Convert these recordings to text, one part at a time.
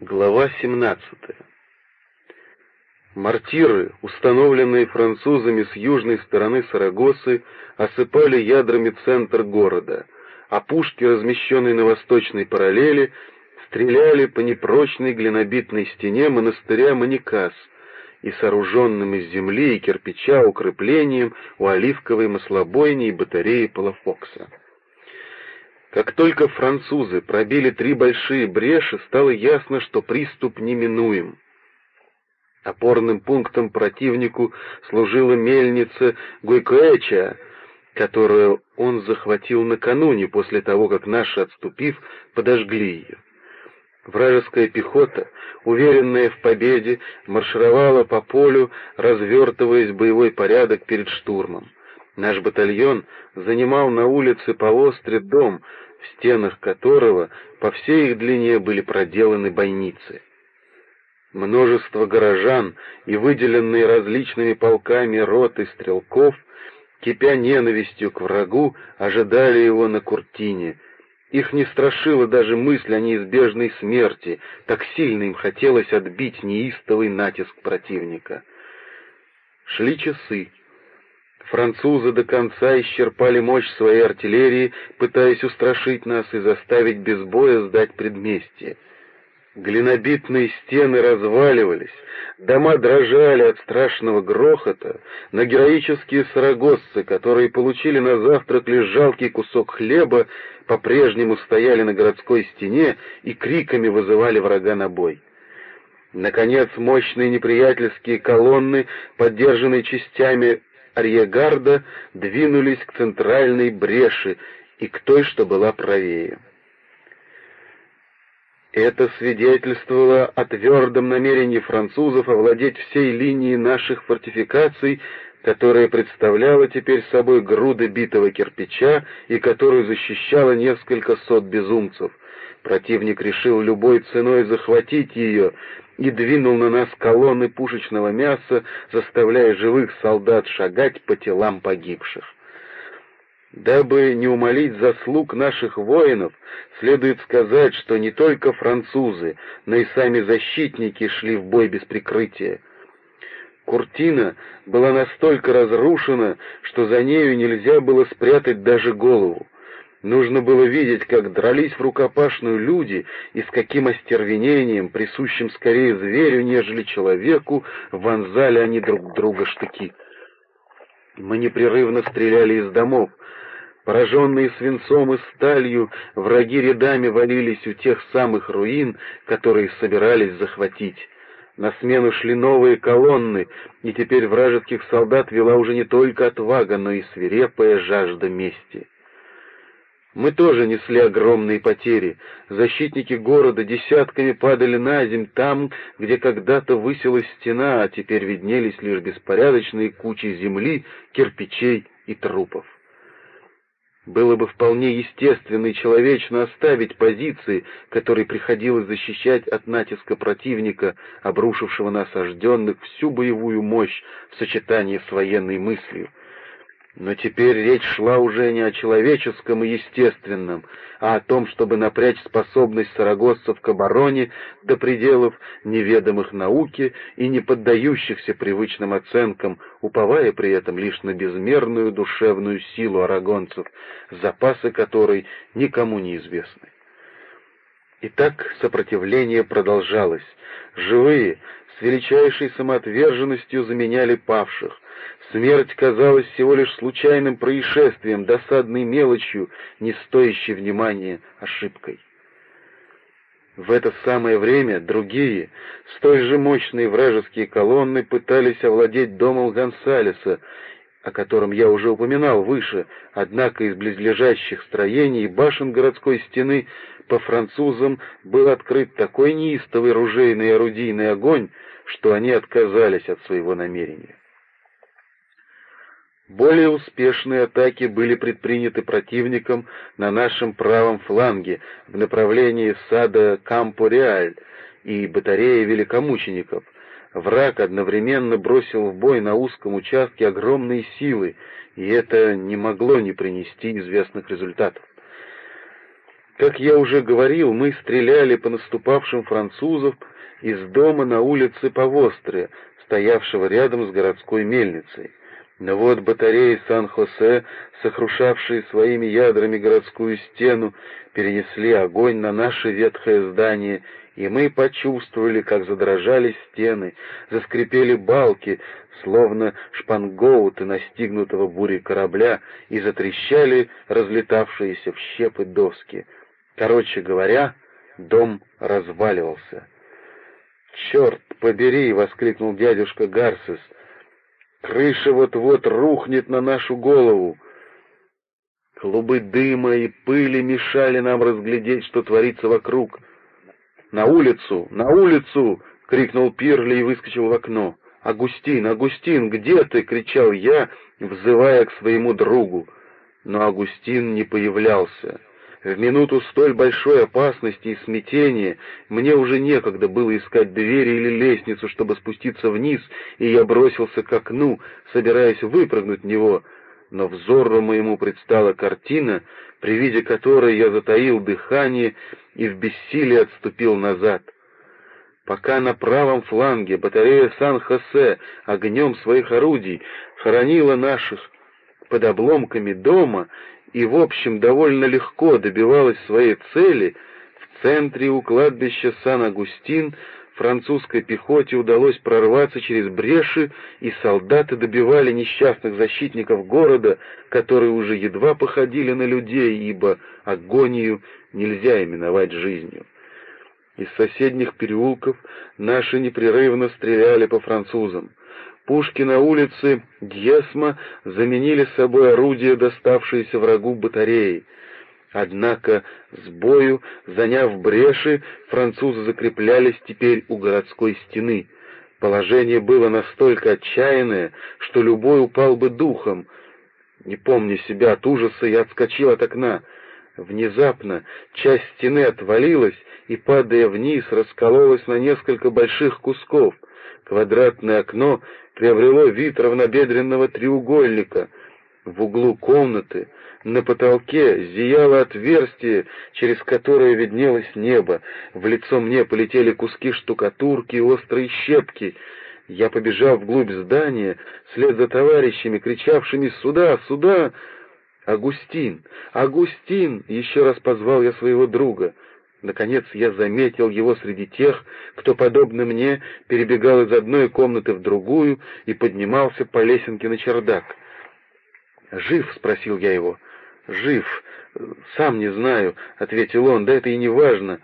Глава 17. Мортиры, установленные французами с южной стороны Сарагосы, осыпали ядрами центр города, а пушки, размещенные на восточной параллели, стреляли по непрочной глинобитной стене монастыря Маникас и сооруженным из земли и кирпича укреплением у оливковой маслобойни и батареи Палафокса. Как только французы пробили три большие бреши, стало ясно, что приступ неминуем. Опорным пунктом противнику служила мельница Гуйкуэча, которую он захватил накануне, после того, как наши, отступив, подожгли ее. Вражеская пехота, уверенная в победе, маршировала по полю, развертываясь в боевой порядок перед штурмом. Наш батальон занимал на улице Полостре дом, в стенах которого по всей их длине были проделаны бойницы. Множество горожан и выделенные различными полками роты стрелков, кипя ненавистью к врагу, ожидали его на Куртине. Их не страшила даже мысль о неизбежной смерти, так сильно им хотелось отбить неистовый натиск противника. Шли часы. Французы до конца исчерпали мощь своей артиллерии, пытаясь устрашить нас и заставить без боя сдать предместье. Глинобитные стены разваливались, дома дрожали от страшного грохота, но героические сарагосцы, которые получили на завтрак лишь жалкий кусок хлеба, по-прежнему стояли на городской стене и криками вызывали врага на бой. Наконец, мощные неприятельские колонны, поддержанные частями арьегарда двинулись к центральной бреши и к той, что была правее. Это свидетельствовало о твердом намерении французов овладеть всей линией наших фортификаций, которая представляла теперь собой груды битого кирпича и которую защищало несколько сот безумцев. Противник решил любой ценой захватить ее, и двинул на нас колонны пушечного мяса, заставляя живых солдат шагать по телам погибших. Дабы не умолить заслуг наших воинов, следует сказать, что не только французы, но и сами защитники шли в бой без прикрытия. Куртина была настолько разрушена, что за нею нельзя было спрятать даже голову. Нужно было видеть, как дрались в рукопашную люди и с каким остервенением, присущим скорее зверю, нежели человеку, вонзали они друг друга штыки. Мы непрерывно стреляли из домов. Пораженные свинцом и сталью, враги рядами валились у тех самых руин, которые собирались захватить. На смену шли новые колонны, и теперь вражеских солдат вела уже не только отвага, но и свирепая жажда мести. Мы тоже несли огромные потери. Защитники города десятками падали на земь там, где когда-то высилась стена, а теперь виднелись лишь беспорядочные кучи земли, кирпичей и трупов. Было бы вполне естественно и человечно оставить позиции, которые приходилось защищать от натиска противника, обрушившего на осажденных всю боевую мощь в сочетании с военной мыслью. Но теперь речь шла уже не о человеческом и естественном, а о том, чтобы напрячь способность сарагоссов к обороне до пределов неведомых науке и не поддающихся привычным оценкам, уповая при этом лишь на безмерную душевную силу арагонцев, запасы которой никому не известны. Итак, сопротивление продолжалось. Живые с величайшей самоотверженностью заменяли павших, Смерть казалась всего лишь случайным происшествием, досадной мелочью, не стоящей внимания ошибкой. В это самое время другие, столь же мощные вражеские колонны пытались овладеть домом Гонсалеса, о котором я уже упоминал выше, однако из близлежащих строений и башен городской стены по французам был открыт такой неистовый ружейный и орудийный огонь, что они отказались от своего намерения. Более успешные атаки были предприняты противником на нашем правом фланге в направлении сада Кампо-Реаль и батареи великомучеников. Враг одновременно бросил в бой на узком участке огромные силы, и это не могло не принести известных результатов. Как я уже говорил, мы стреляли по наступавшим французам из дома на улице Повостре, стоявшего рядом с городской мельницей. Но вот батареи Сан-Хосе, сокрушавшие своими ядрами городскую стену, перенесли огонь на наше ветхое здание, и мы почувствовали, как задрожали стены, заскрипели балки, словно шпангоуты настигнутого бурей корабля, и затрещали разлетавшиеся в щепы доски — Короче говоря, дом разваливался. «Черт побери!» — воскликнул дядюшка Гарсес. «Крыша вот-вот рухнет на нашу голову!» Клубы дыма и пыли мешали нам разглядеть, что творится вокруг. «На улицу! На улицу!» — крикнул Пирли и выскочил в окно. «Агустин! Агустин, где ты?» — кричал я, взывая к своему другу. Но Агустин не появлялся. В минуту столь большой опасности и смятения мне уже некогда было искать двери или лестницу, чтобы спуститься вниз, и я бросился к окну, собираясь выпрыгнуть в него. Но взору моему предстала картина, при виде которой я затаил дыхание и в бессилии отступил назад. Пока на правом фланге батарея Сан-Хосе огнем своих орудий хоронила наших под обломками дома, и, в общем, довольно легко добивалась своей цели, в центре у кладбища Сан-Агустин французской пехоте удалось прорваться через бреши, и солдаты добивали несчастных защитников города, которые уже едва походили на людей, ибо агонию нельзя именовать жизнью. Из соседних переулков наши непрерывно стреляли по французам. Пушки на улице Дьесма заменили собой орудия, доставшиеся врагу батареи. Однако с бою, заняв бреши, французы закреплялись теперь у городской стены. Положение было настолько отчаянное, что любой упал бы духом. Не помня себя от ужаса, я отскочил от окна. Внезапно часть стены отвалилась и, падая вниз, раскололась на несколько больших кусков. Квадратное окно приобрело вид равнобедренного треугольника. В углу комнаты на потолке зияло отверстие, через которое виднелось небо. В лицо мне полетели куски штукатурки и острые щепки. Я побежал вглубь здания, вслед за товарищами, кричавшими «Сюда! Сюда!» «Агустин! Агустин!» — еще раз позвал я своего друга — Наконец я заметил его среди тех, кто, подобно мне, перебегал из одной комнаты в другую и поднимался по лесенке на чердак. «Жив?» — спросил я его. «Жив. Сам не знаю», — ответил он, — «да это и не важно».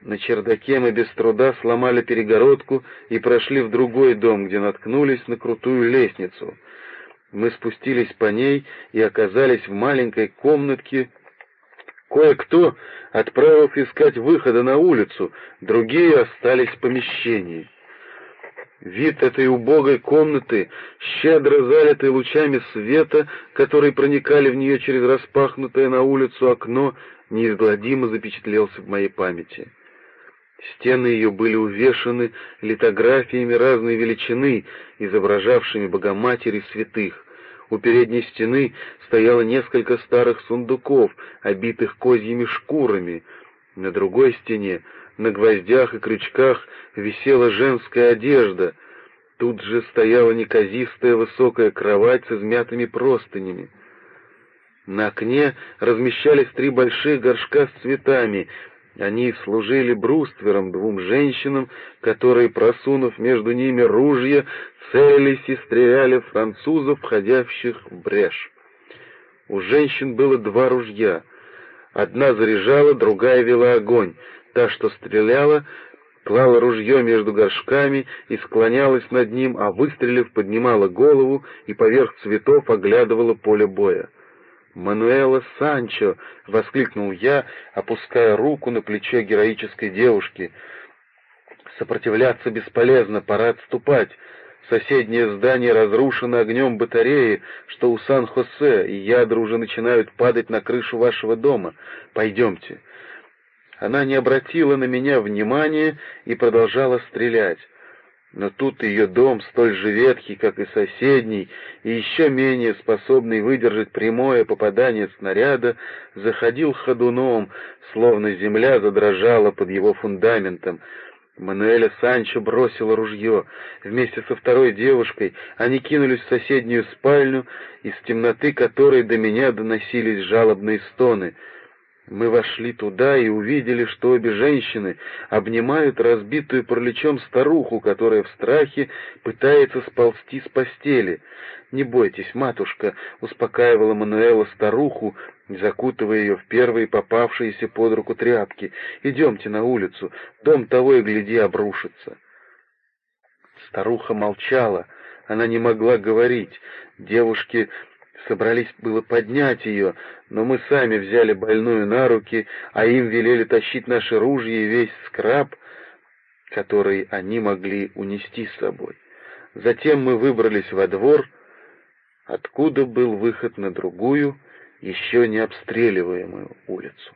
На чердаке мы без труда сломали перегородку и прошли в другой дом, где наткнулись на крутую лестницу. Мы спустились по ней и оказались в маленькой комнатке Кое-кто отправился искать выхода на улицу, другие остались в помещении. Вид этой убогой комнаты, щедро залитой лучами света, которые проникали в нее через распахнутое на улицу окно, неизгладимо запечатлелся в моей памяти. Стены ее были увешаны литографиями разной величины, изображавшими Богоматери святых. У передней стены стояло несколько старых сундуков, обитых козьими шкурами. На другой стене, на гвоздях и крючках, висела женская одежда. Тут же стояла неказистая высокая кровать с измятыми простынями. На окне размещались три больших горшка с цветами, они служили бруствером двум женщинам, которые, просунув между ними ружья, целились и стреляли французов, входящих в брешь. У женщин было два ружья. Одна заряжала, другая вела огонь. Та, что стреляла, клала ружье между горшками и склонялась над ним, а выстрелив, поднимала голову и поверх цветов оглядывала поле боя. «Мануэла Санчо!» — воскликнул я, опуская руку на плечо героической девушки. «Сопротивляться бесполезно, пора отступать. Соседнее здание разрушено огнем батареи, что у Сан-Хосе, и ядра уже начинают падать на крышу вашего дома. Пойдемте». Она не обратила на меня внимания и продолжала стрелять. Но тут ее дом, столь же ветхий, как и соседний, и еще менее способный выдержать прямое попадание снаряда, заходил ходуном, словно земля задрожала под его фундаментом. Мануэля Санчо бросила ружье. Вместе со второй девушкой они кинулись в соседнюю спальню, из темноты которой до меня доносились жалобные стоны — мы вошли туда и увидели, что обе женщины обнимают разбитую параличом старуху, которая в страхе пытается сползти с постели. «Не бойтесь, матушка», — успокаивала Мануэла старуху, закутывая ее в первые попавшиеся под руку тряпки. «Идемте на улицу, дом того и гляди обрушится». Старуха молчала, она не могла говорить. Девушки собрались было поднять ее, но мы сами взяли больную на руки, а им велели тащить наши ружья и весь скраб, который они могли унести с собой. Затем мы выбрались во двор, откуда был выход на другую, еще не обстреливаемую улицу.